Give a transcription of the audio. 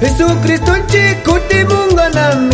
Jesucristo chikuti munga nami